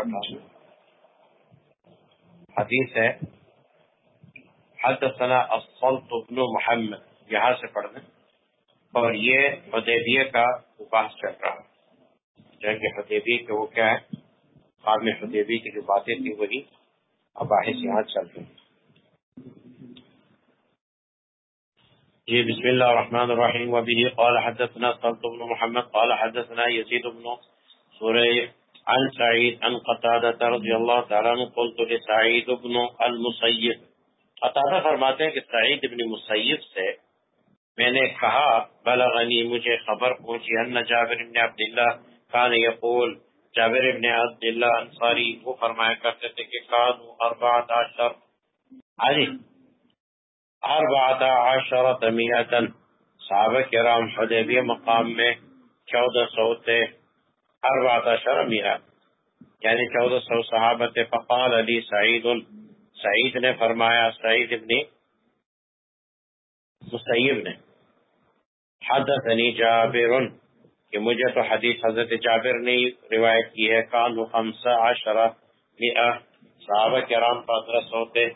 اٹھانا حدیث ہے حدثنا الصلت بن محمد. یہاں سے پڑھنا اور یہ حدیبیہ کا بحث چل رہا جنگ حدیبی کے وہ کیا ہے؟ قابل حدیبی کی جو باتیں تھی وہی اباحث یہاں چل رہی جی بسم اللہ الرحمن الرحیم۔ وبه قال حدثنا صلت بن محمد قال حدثنا يزيد بن سوري عن سعيد عن قتادة رضي الله تعالى عنه قلت لسعيد بن المسيب. قتادة فرماتے ہیں کہ سعید بن مسیب سے میں نے کہا، بلغنی، مجھے خبر پہنچی، ان جابر بن عبداللہ کان یقول، جابر ابن عبداللہ انصاری، وہ فرمایا کرتے تھے کہ کانو اربعت عشر. علی، اربعت عشر تمیتا. صحابہ کرام حدیبی مقام میں چودہ سو تھے اربعت عشر میرا یعنی چودہ سو صحابہ تھے فقال علی سعید سعید نے فرمایا سعید ابن مسیب نے. حدثنی جابر، کہ مجھے تو حدیث حضرت جابر نے روایت کی ہے کانو خمسہ عشرہ مئہ صحابہ کرام پندرہ سو تھے.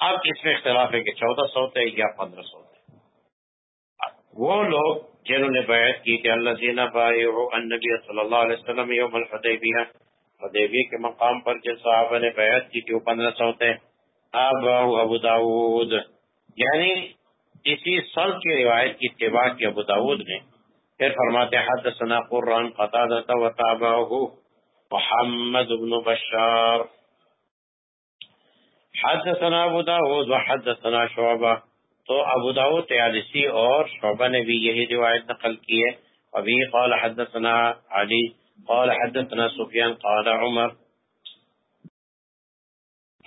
اب اس میں اختلاف ہے کہ چودہ سو تھے یا پندرہ سو تھے. وہ لوگ جنہوں نے بیعت کی کہ اللہ زینہ بائیعو النبی صلی اللہ علیہ وسلم یوم الحدیبیہ حدیبی کے مقام پر جن صحابہ نے بیعت کی تھی، وہ پندرہ سو تھے اب ابو داود یعنی اسی سل کی روایت کی اتباع کی ابو داود نے۔ پھر فرماتے حدثنا قرآن قطادت و تابعہ محمد بن بشار۔ حدثنا ابو داود و حدثنا شعبہ۔ تو ابو داود تیالسی اور شعبہ نے بھی یہی روایت نقل کی ہے۔ ابھی قال حدثنا علی، قال حدثنا سفیان، قال عمر۔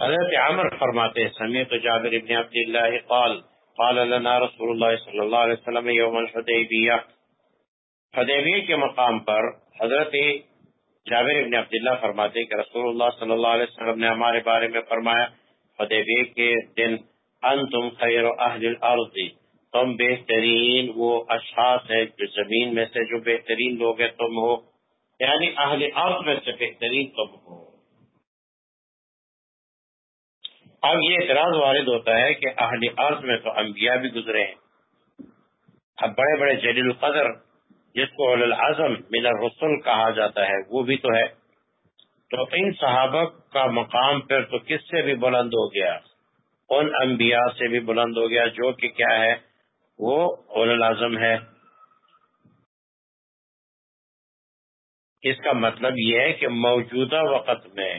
حضرت عمر فرماتے سمیت جابر ابن عبداللہ قال قال لنا رسول اللہ صلی اللہ علیہ وسلم یوم الحدیبیہ۔ حدیبیہ کے مقام پر حضرت جابر ابن عبداللہ فرماتے کہ رسول اللہ صلی اللہ علیہ وسلم نے ہمارے بارے میں فرمایا، حدیبیہ کے دن انتم خیر اہل الارض، تم بہترین وہ اشخاص ہے جو زمین میں سے جو بہترین لوگ ہیں تم ہو۔ یعنی اہل ارض میں سے بہترین تم ہو۔ اب یہ اعتراض وارد ہوتا ہے کہ اہل ارض میں تو انبیاء بھی گزرے ہیں۔ اب بڑے بڑے جلیل القدر، جس کو العظم من الرسل کہا جاتا ہے، وہ بھی تو ہے۔ تو ان صحابہ کا مقام پھر تو کس سے بھی بلند ہو گیا؟ ان انبیاء سے بھی بلند ہو گیا، جو کہ کیا ہے، وہ العظم ہے۔ اس کا مطلب یہ ہے کہ موجودہ وقت میں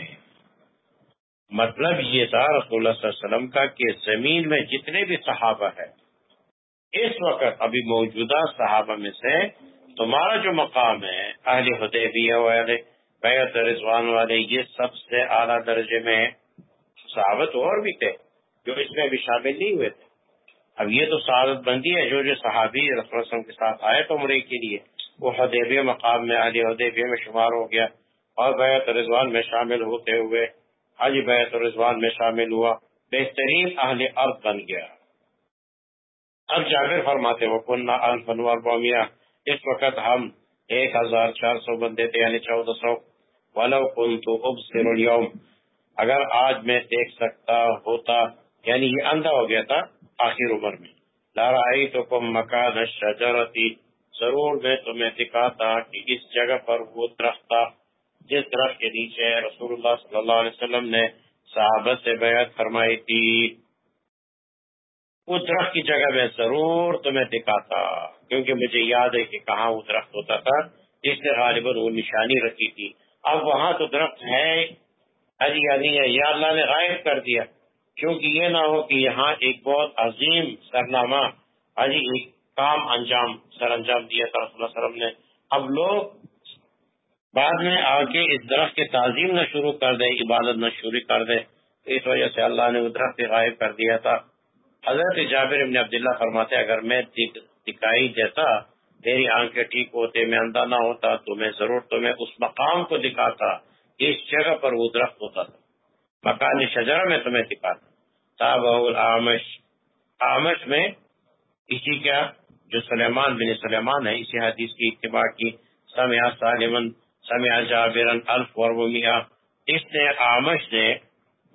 مطلب یہ تھا رسول اللہ صلی اللہ علیہ وسلم کا کہ زمین میں جتنے بھی صحابہ ہیں، اس وقت ابھی موجودہ صحابہ میں سے تمہارا جو مقام ہے، اہل حدیبیہ والے بیعت رضوان والے، یہ سب سے اعلیٰ درجے میں صحابت اور بھی تھے۔ جو اس میں بھی شامل نہیں ہوئے تھے۔ اب یہ تو سعادت بندی ہے، جو جو صحابی رسول وسلم کے ساتھ آئے تو عمرے کے لیے۔ وہ حدیبیہ مقام میں اہل حدیبیہ میں شمار ہو گیا اور بیعت رضوان میں شامل ہوتے ہوئے حج بیت رضوان میں شامل ہوا، بہترین اہل ارض بن گیا۔ اب جابر فرماتے وہ کنہ الفنوار بومیا اس وقت ہم ایک ہزار چار سو بندے تھے یعنی چودہ سو۔ ولو کنت ابصر اليوم۔ اگر آج میں دیکھ سکتا ہوتا یعنی یہ اندھا ہو گیا تھا آخر عمر میں۔ لا رأیتکم تو کم مکان شجرتی ضرور میں تمہیں دکھاتا کہ اس جگہ پر وہ درخت تھا۔ جس درخت کے نیچے رسول اللہ صلی اللہ علیہ وسلم نے صحابت سے بیعت فرمائی تھی۔ اس درخت کی جگہ میں ضرور تمہیں دکھاتا، کیونکہ مجھے یاد ہے کہ کہاں وہ درخت ہوتا تھا۔ جس نے غالباً وہ نشانی رکھی تھی۔ اب وہاں تو درخت ہے۔ نہیں ہے یا اللہ نے غائب کر دیا۔ کیونکہ یہ نہ ہو کہ یہاں ایک بہت عظیم سرنامہ، علی ایک کام انجام، سر انجام دیا تھا، رسول اللہ وسلم نے۔ اب لوگ بعد میں آ کے اس درخت کی تعظیم نہ شروع کر دے عبادت نہ شروع کر دے اس وجہ سے اللہ نے وہ درخت غائب کر دیا تھا۔ حضرت جابر ابن عبداللہ فرماتے اگر میں دکھائی دیتا، میری آنکھیں ٹھیک ہوتے، میں اندھا نہ ہوتا، تو میں ضرور تمہیں اس مقام کو دکھاتا، اس جگہ پر وہ درخت ہوتا تھا۔ مکان شجرہ میں تمہیں دکھاتا تاب آمش آمش میں اسی کیا جو سلیمان بن سلیمان ہے، اسی حدیث کی اتباع کی۔ سمیا سالمن سمع جابرا، الف ورمیا اس نے آمش نے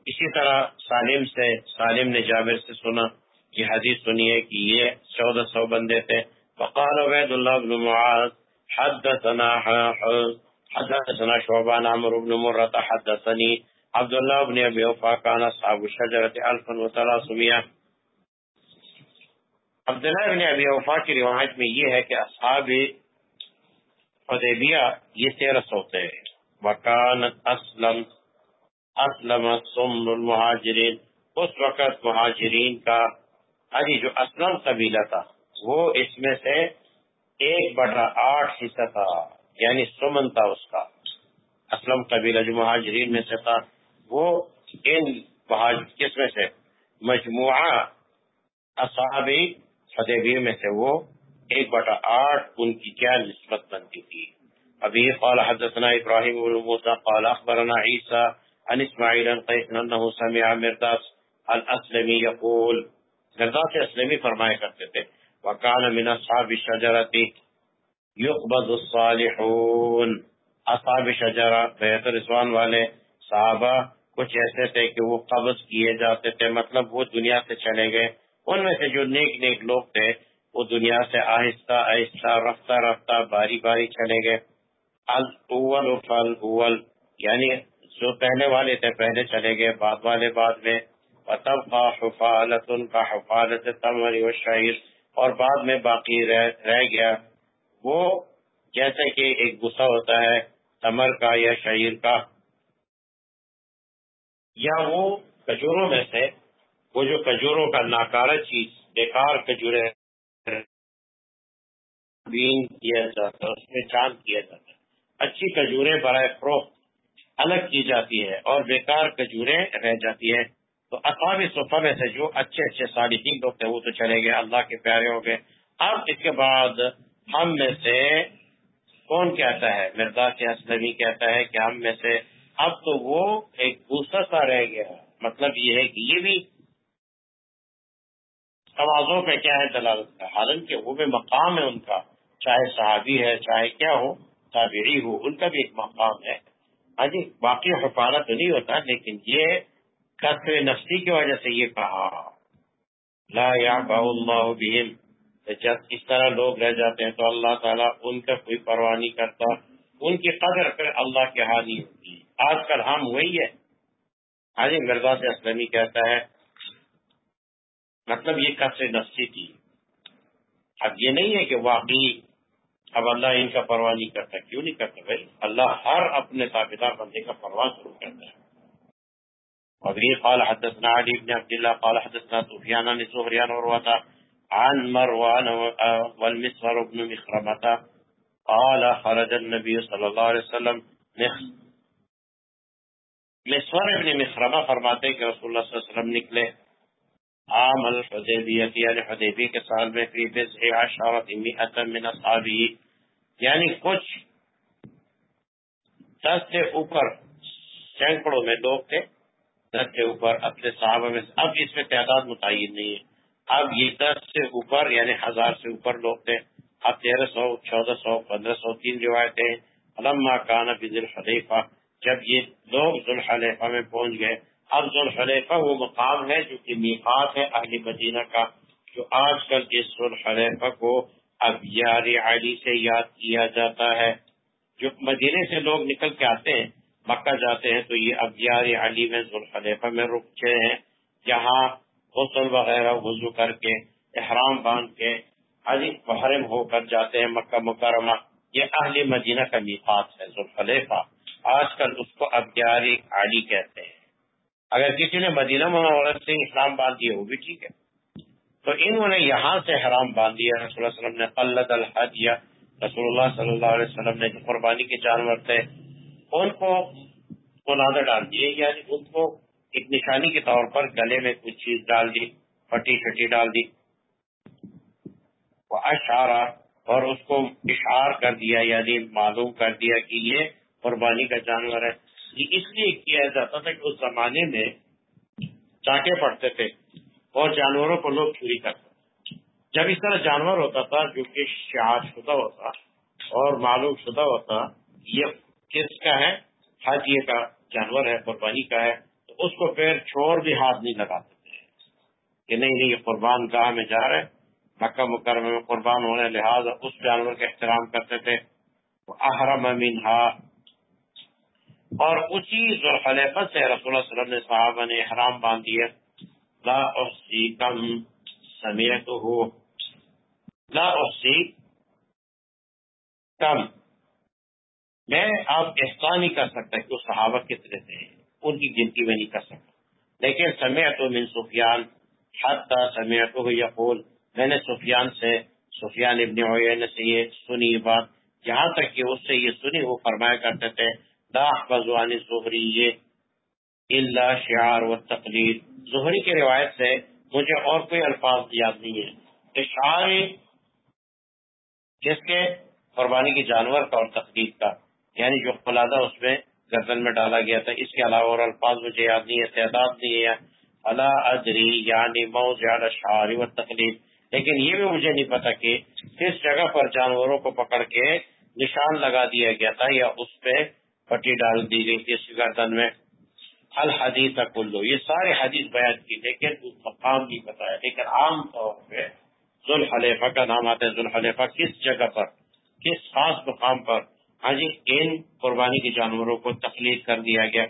اسی طرح سالم سے، سالم نے جابر سے سنا یہ حدیث سنی ہے کہ یہ چودہ سو بندے تھے۔ فقال عبید اللہ بن معاذ، حدثنا حدثنا شعبان عمر بن مرت حدثني عبد الله بن ابي وفا كان اصحاب الشجره 1300 عبداللہ بن ابی وفا کی روایت میں یہ ہے کہ اصحاب حدیبیہ یہ تیرہ سو تھے۔ وکانت اسلم اسلم سمر المہاجرین۔ اس وقت مہاجرین کا ابھی جو اسلم قبیلہ تھا، وہ اس میں سے ایک بٹا آٹھ حصہ تھا یعنی سمن تھا اس کا۔ اسلم قبیلہ جو مہاجرین میں سے تھا۔ وہ ان کس میں سے مجموعہ اصحابی حدیبیہ میں سے وہ ایک بٹا آٹھ ان کی کیا نسبت بنتی تھی۔ ابھی قال حدثنا ابراہیم بن موسى قال اخبرنا عيسى عن اسماعيل عن قيس انه سمع مرداس الاسلمي يقول مرداس اسلمی فرمایا کرتے تھے وكان من اصحاب الشجره يقبض الصالحون۔ اصحاب شجرہ بیت رضوان والے صحابہ کچھ ایسے تھے کہ وہ قبض کیے جاتے تھے مطلب وہ دنیا سے چلے گئے۔ ان میں سے جو نیک نیک لوگ تھے وہ دنیا سے آہستہ آہستہ رفتہ رفتہ باری باری چلے گئے۔ اول فل اول یعنی جو پہلے والے تھے پہلے چلے گئے۔ بعد والے بعد میں تب کا حفالت ان کا حفالت تمر و شعر اور بعد میں باقی رہ, رہ گیا۔ وہ جیسے کہ ایک غصہ ہوتا ہے تمر کا یا شعر کا۔ یا وہ کجوروں میں سے، وہ جو کجوروں کا ناکارہ چیز، بیکار کجورے بین کیا جاتا ہے اس میں چاند کیا جاتا۔ ہے اچھی کجورے برائے فروخت الگ کی جاتی ہے اور بیکار کجورے رہ جاتی ہے تو اصحاب صفحہ میں سے جو اچھے اچھے صالحین لوگ تھے، وہ تو چلے گئے۔ اللہ کے پیارے ہو گئے۔ اب اس کے بعد ہم میں سے کون کہتا ہے؟ مرزا کے اسلمی کہتا ہے کہ ہم میں سے اب تو وہ ایک دوسرا سا رہ گیا مطلب یہ ہے کہ یہ بھی توازوں پہ کیا ہے دلالت کا؟ حالانکہ وہ بھی مقام ہے ان کا، چاہے صحابی ہے، چاہے کیا ہو، تابعی ہو، ان کا بھی ایک مقام ہے۔ ہاں جی باقی حفاظت تو نہیں ہوتا، لیکن یہ کثر نفسی کی وجہ سے یہ کہا، لا یا اللہ بہم۔ جب اس طرح لوگ رہ جاتے ہیں تو اللہ تعالیٰ ان کا کوئی پرواہ نہیں کرتا، ان کی قدر پھر اللہ کے حال نہیں ہوتی آج کل ہم وہی ہے ہاں مرزا سے اسلمی کہتا ہے مطلب یہ قصر نفسی تھی۔ اب یہ نہیں ہے کہ واقعی اب اللہ ان کا پرواہ نہیں کرتا، کیوں نہیں کرتا؟ بھائی، اللہ ہر اپنے تابدار بندے کا پرواہ ضرور کرتا ہے۔ اور قال حدثنا علی بن عبداللہ، قال حدثنا سفیان نے سہریان اور وطا عن مروان والمسور بن مخرمتا قال خرج النبی صلی اللہ علیہ وسلم مسور ابن مخرمہ فرماتے کہ رسول اللہ صلی اللہ علیہ وسلم نکلے، عام الحدیبیت یعنی حدیبی کے سال میں فی بزع عشرت مئت من اصحابی یعنی کچھ دس سے اوپر سینکڑوں میں لوگ تھے، دس سے اوپر اپنے صحابہ میں اب اس میں تعداد متعین نہیں ہے۔ اب یہ دس سے اوپر یعنی ہزار سے اوپر لوگ تھے۔ اب تیرہ سو، چودہ سو، پندرہ سو، تین روایتیں۔ علما کانا فضل الحلیفہ جب یہ لوگ ذوالحلیفہ میں پہنچ گئے، اب ذوالحلیفہ وہ مقام ہے جو کہ میقات ہے اہل مدینہ کا، جو آج کل اس ذوالحلیفہ کو اب یار علی سے یاد کیا جاتا ہے۔ جو مدینے سے لوگ نکل کے آتے ہیں، مکہ جاتے ہیں، تو یہ اب یار علی میں ذوالحلیفہ میں رکتے ہیں، جہاں غسل وغیرہ، وضو کر کے، احرام باندھ کے علی محرم ہو کر جاتے ہیں مکہ مکرمہ۔ یہ اہل مدینہ کا میقات ہے، ذوالحلیفہ۔ آج کل اس کو اب یار علی کہتے ہیں۔ اگر کسی نے مدینہ منورہ سے اسلام باندھ دیا، وہ بھی ٹھیک ہے۔ تو انہوں نے یہاں سے حرام باندھ دیا۔ رسول اللہ علیہ وسلم نے قلت الحد یا رسول اللہ صلی اللہ علیہ وسلم نے جو قربانی کے جانور تھے، ان کو مناظر ڈال دیے۔ یعنی ان کو ایک نشانی کے طور پر گلے میں کچھ چیز ڈال دی، پٹی شٹی ڈال دی۔ وہ اشارہ اور اس کو اشار کر دیا یعنی معلوم کر دیا کہ یہ قربانی کا جانور ہے۔ یہ اس لیے کیا جاتا تھا کہ اس زمانے میں چاٹے پڑتے تھے اور جانوروں کو لوگ چوری کرتے جب اس طرح جانور ہوتا تھا، جو کہ شہاد شدہ ہوتا اور معلوم شدہ ہوتا، یہ کس کا ہے؟ حجیے کا جانور ہے، قربانی کا ہے۔ تو اس کو پھر چھوڑ بھی ہاتھ نہیں لگاتے تھے۔ کہ نہیں نہیں، یہ قربان گاہ میں جا رہے مکہ مکرمہ میں قربان ہونے لہٰذا اس جانور کا احترام کرتے تھے۔ احرم منہا اور اسی ذوالخلیفہ سے رسول اللہ صلی اللہ علیہ وسلم نے صحابہ نے احرام باندھ دیا۔ لا احسی کم سمیتو لا احسی کم۔ میں آپ احسان نہیں کر سکتا کہ وہ صحابہ کتنے تھے ان کی گنتی میں نہیں کر سکتا۔ لیکن سمیت من سفیان، حتی سمیت ہو یقول۔ میں نے سفیان سے، سفیان ابن عیین سے یہ سنی بات۔ جہاں تک کہ اس سے یہ سنی، وہ فرمایا کرتے تھے دا بزوان زہری یہ اللہ شعار و تقلید۔ زہری کی روایت سے مجھے اور کوئی الفاظ یاد نہیں ہے۔ اشعار جس کے قربانی کے جانور کا اور تقلید کا یعنی جو قلادہ اس میں گردن میں ڈالا گیا تھا، اس کے علاوہ اور الفاظ مجھے یاد نہیں ہے، تعداد نہیں ہے۔ اللہ ادری یعنی مئو زیادہ شعاری و تقلید۔ لیکن یہ بھی مجھے نہیں پتا کہ کس جگہ پر جانوروں کو پکڑ کے نشان لگا دیا گیا تھا یا اس پہ پٹی ڈال دی گئی تھی اس گردن میں۔ الحدیث کلو یہ سارے حدیث بیان کی لیکن مقام نہیں بتایا۔ لیکن عام طور پہ ذوالحلیفہ کا نام آتا ہے۔ ذوالحلیفہ کس جگہ پر؟ کس خاص مقام پر؟ ہاں جی ان قربانی کے جانوروں کو تخلیق کر دیا گیا۔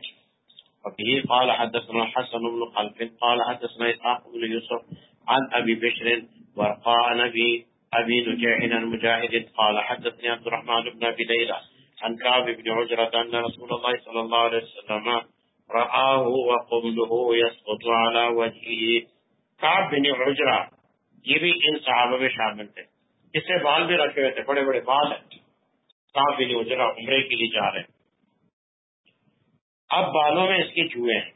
ابھی قال حدثنا حسن بن خلف، قال حدثنا اسحاق بن يوسف عن ابي بشر ورقاء نبي ابي نجاح المجاهد قال حدثني عبد الرحمن بن ابي ليلى عن كعب بن عجرة ان رسول الله صلى الله عليه وسلم رآه وقمله يسقط على وجهه. كعب بن عجرة، یہ بھی ان صحابہ میں شامل تھے۔ اس سے بال بھی رکھے ہوئے تھے، بڑے بڑے بال ہیں۔ کعب بن عجرہ عمرے کے لیے جا رہے ہیں۔ اب بالوں میں اس کے چوہے ہیں۔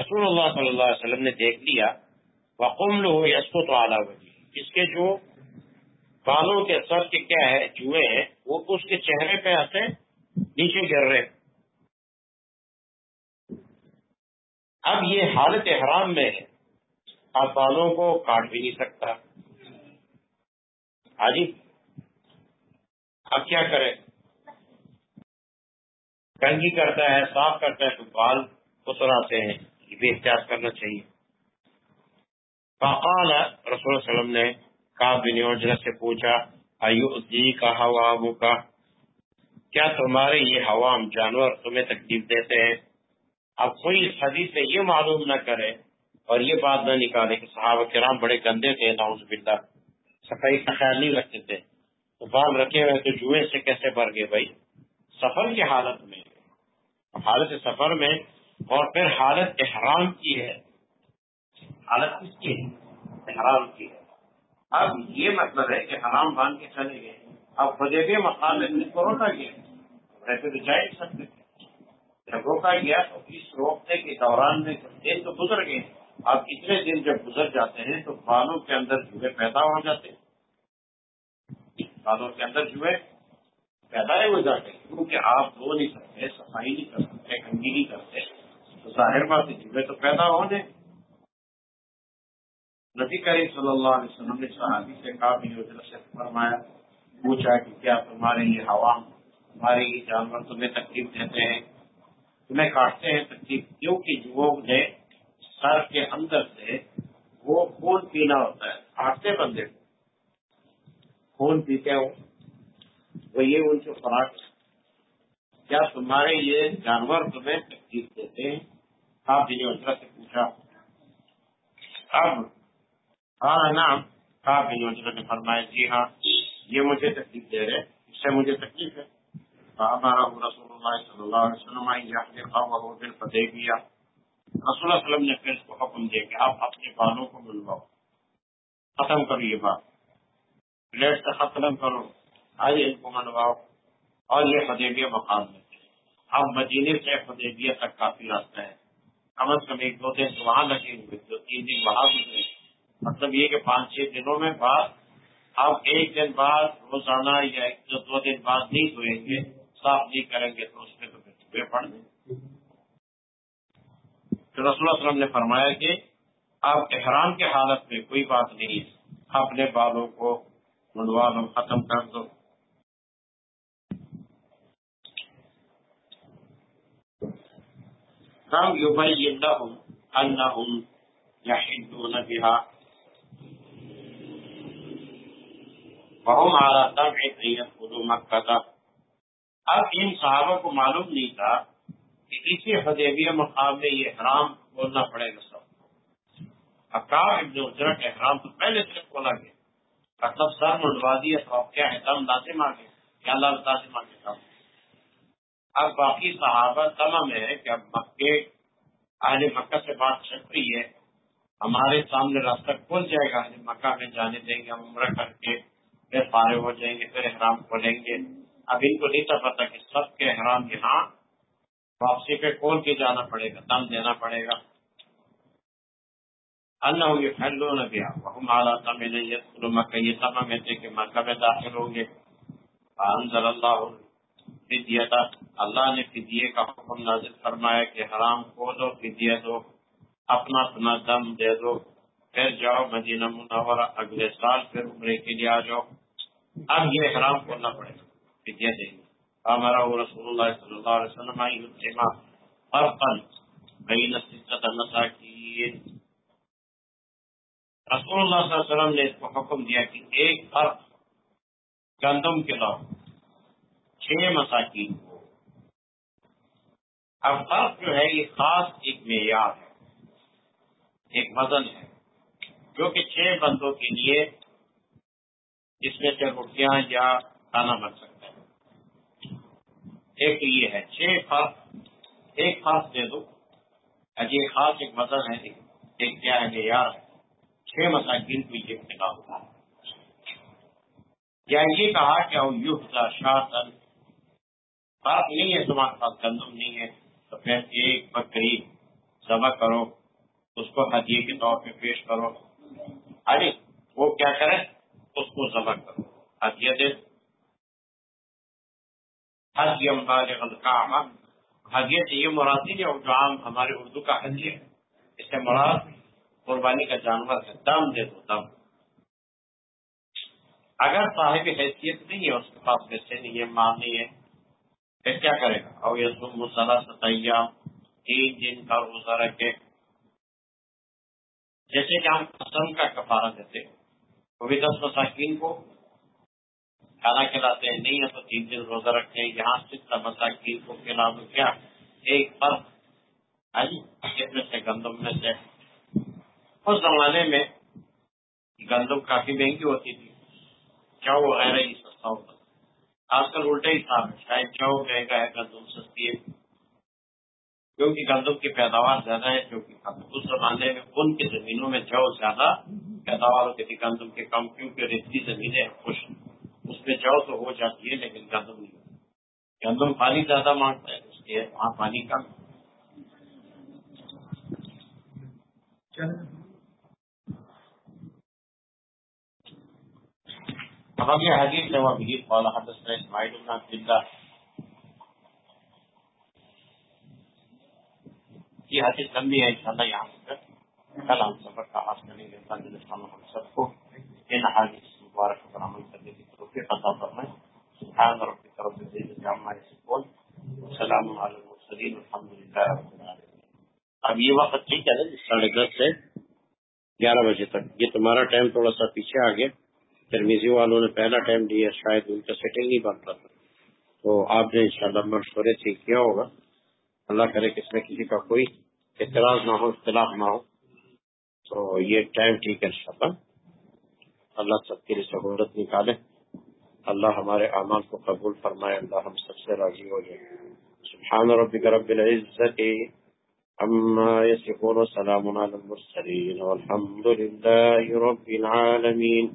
رسول اللہ صلی اللہ علیہ وسلم نے دیکھ لیا وقم لو یس کو تو اعلیٰ اس کے جو بالوں کے سر کے کیا ہے چوہے ہیں، وہ اس کے چہرے پہ ایسے نیچے گر رہے اب یہ حالت احرام میں ہے۔ آپ بالوں کو کاٹ بھی نہیں سکتا۔ ہاں جی؟ اب کیا کرے کنگی کرتا ہے، صاف کرتا ہے، تو بال اتر آتے ہیں۔ یہ بھی احتیاط کرنا چاہیے۔ فقال رسول اللہ علیہ وسلم نے بن عجرہ سے پوچھا جی کا ہوا کا کیا تمہارے یہ حوام جانور تمہیں تکلیف دیتے ہیں؟ اب کوئی اس حدیث سے یہ معلوم نہ کرے اور یہ بات نہ نکالے کہ صحابہ کرام بڑے گندے تھے، نعوذ باللہ۔ صفائی کا خیال نہیں رکھتے تھے۔ تو بال رکھے ہوئے تو جوئے سے کیسے بھر گئے بھائی؟ سفر کی حالت میں۔ حالت سفر میں اور پھر حالت احرام کی ہے۔ حالت کس کی ہے؟ احرام کی ہے۔ اب یہ مطلب ہے کہ حرام باندھ کے چلے گئے اب خدے بھی مقام میں کو روکا گیا ویسے تو جا نہیں سکتے جب روکا گیا تو اس روکنے کے دوران میں دن تو گزر گئے اب اتنے دن جب گزر جاتے ہیں تو بالوں کے اندر جوئے پیدا ہو جاتے ہیں۔ بالوں کے اندر جوئے پیدا ہو جاتے ہیں۔ کیونکہ آپ دھو نہیں سکتے، صفائی نہیں کر سکتے، گندگی نہیں کرتے، تو ظاہر بات جوئے تو پیدا ہونے نبی کریم صلی اللہ علیہ وسلم نے صحابی سے کہا بھی سے فرمایا، پوچھا کہ کیا تمہارے یہ ہوا تمہارے یہ جانور تمہیں تکلیف دیتے ہیں؟ تمہیں کاٹتے ہیں تکلیف؟ کیونکہ جو نے سر کے اندر سے وہ خون پینا ہوتا ہے، کاٹتے بندے۔ خون پیتے ہو، وہ یہ ان سے خوراک کیا تمہارے یہ جانور تمہیں تکلیف دیتے ہیں؟ آپ جنہیں سے پوچھا۔ اب ہاں نام آپ ہاں، بن اسرت نے فرمایا جی ہاں یہ مجھے تکلیف دے رہے اس سے مجھے تکلیف ہے۔ ہمارا رسول اللہ صلی اللہ علیہ وسلم فتح کیا رسول اللہ وسلم نے پھر اس کو حکم دیا کہ آپ اپنے بالوں کو ملواؤ۔ ختم کرو یہ بات۔ پلیٹ سے ختم کرو۔ آئیے ان کو منواؤ اور یہ حدیبیہ مقام میں اب مدینے سے حدیبیہ تک کافی راستہ ہے۔ کم از کم ایک دو دن وہاں لگے ہوئے دو تین دن وہاں گزرے مطلب یہ کہ پانچ چھ دنوں میں بعد اب ایک دن بعد روزانہ یا ایک دو, دو دن بعد نہیں دھوئیں گے صاف نہیں کریں گے تو اس میں تو پھر دھوئے پڑ گئے۔ تو رسول اللہ وسلم نے فرمایا کہ آپ احرام کے حالت میں کوئی بات نہیں ہے۔ اپنے بالوں کو منڈوا لو ختم کر دو۔ کم یبین لهم انہم یحدون بها وهم على طبع ان يدخلوا مکہ اب ان صحابہ کو معلوم نہیں تھا کہ اسی حدیبیہ مقام میں یہ حرام بولنا پڑے گا سب۔ اکاب ابن اجرت احرام تو پہلے سے بولا گیا۔ مطلب سر منڈوا دیا تو اب کیا ہے؟ دم لازم آگے کیا اللہ لازم آگے تھا اب باقی صحابہ تمام ہے کہ اب مکے، اہل مکہ سے بات چل رہی ہے۔ ہمارے سامنے راستہ کھول جائے گا، اہل مکہ میں جانے دیں گے، ہم عمرہ کر کے۔ پھر فارغ ہو جائیں گے، پھر احرام کھولیں گے۔ اب ان کو نہیں تھا پتا کہ سب کے احرام یہاں واپسی پہ کھول کے جانا پڑے گا، دم دینا پڑے گا۔ اللہ یہ پھیلو نہ گیا وہ مالا تم نہیں مکہ، یہ سب میں تھے کہ مکہ میں داخل ہوں گے۔ انزل اللہ فدیہ تھا۔ اللہ نے فدیے کا حکم نازل فرمایا کہ حرام کو دو فدیہ دو۔ اپنا اپنا دم دے دو۔ پھر جاؤ مدینہ منورہ، اگلے سال پھر عمرے کے لیے آ جاؤ۔ اب یہ حرام کرنا پڑے گا۔ فدیہ دیں گے ہمارا رسول اللہ صلی اللہ علیہ وسلم آئی فرقا بین ستت مساکین رسول اللہ صلی اللہ علیہ وسلم نے اس کو حکم دیا کہ ایک فرق گندم کے لاؤ، چھ مساکین کو۔ اب فرق جو ہے، یہ خاص ایک معیار ہے، ایک وزن ہے، جو کہ چھ بندوں کے لیے جس میں سے روٹیاں یا کھانا بن سکتا ہے۔ ایک یہ ہے، چھ فرق ایک فرق دے دو۔ یہ خاص ایک وزن ہے، ایک کیا ہے، معیار ہے۔ چھ مساکین کو یہ خلاف ہوتا ہے۔ یا یہ کہا کہ او یوگ کا شاہ بات نہیں ہے تمہارے پاس گندم نہیں ہے۔ تو پھر ایک بکری جمع کرو، اس کو ہدیے کے طور پہ پیش کرو۔ ارے، وہ کیا کرے؟ اس کو جمع کرو ہدیہ دے ہدیم بالغ ہدیہ سے یہ مرادی ہے جو عام ہمارے اردو کا ہدیہ ہے۔ اس سے مراد قربانی کا جانور ہے۔ دم دے دو، دم۔ اگر صاحب حیثیت نہیں ہے، اس کے پاس پیسے نہیں ہے مال نہیں ہے، پھر کیا کرے گا؟ اور یہ تم مسلح ستیا تین دن کا روزہ رکھے۔ جیسے کہ ہم قسم کا کفارہ دیتے ہیں۔ وہ بھی دس مساکین کو کھانا کھلاتے ہیں، نہیں ہے تو تین دن روزہ رکھتے ہیں، یہاں سے مساکین کو کھلا دو کیا؟ ایک فرق میں سے، گندم میں سے۔ اس زمانے میں گندم کافی مہنگی ہوتی تھی۔ کیا وہ غیر ہی سستا ہوتا آج کل الٹا ہی صاحب ہے، شاید جو مہنگا ہے، گندم سستی ہے۔ کیونکہ گندم کی پیداوار زیادہ ہے کیونکہ اس زمانے میں ان کی زمینوں میں جو زیادہ پیداوار ہوتی تھی گندم کے کم، کیونکہ ریتی زمینیں خوش اس میں جو تو ہو جاتی ہے، لیکن گندم نہیں گندم پانی زیادہ مانگتا ہے، اس لیے وہاں پانی کم۔ اب یہ حدیث ہے، وہ بھی قال حدثنا اسماعیل بن عبد الله یہ حدیث لمبی ہے، انشاءاللہ یہاں پر کل ہم سفر کا آغاز کریں گے اللہ اسلام ہم سب کو ان حدیث مبارک پر عمل کرنے کی توفیق عطا فرمائے۔ سبحان ربک رب العزت عما یصفون۔ وسلام علی المرسلین والحمد للہ رب العالمین۔ اب یہ وقت ٹھیک ہے ساڑھے دس سے گیارہ بجے تک۔ یہ تمہارا ٹائم تھوڑا سا پیچھے آ گیا ترمیزی والوں نے پہلا ٹائم دیا، شاید ان کا سیٹنگ نہیں بنتا تھا۔ تو آپ نے انشاءاللہ مشورے سے کیا ہوگا؟ اللہ کرے کہ اس میں کسی کا کوئی اعتراض نہ ہو، اختلاف نہ ہو۔ تو یہ ٹائم ٹھیک ہے انشاءاللہ۔ اللہ سب کے لیے سہولت نکالے۔ اللہ ہمارے اعمال کو قبول فرمائے۔ اللہ ہم سب سے راضی ہو جائے۔ سبحان ربک رب العزت۔ عما يصفون وسلام على المرسلين والحمد لله رب العالمين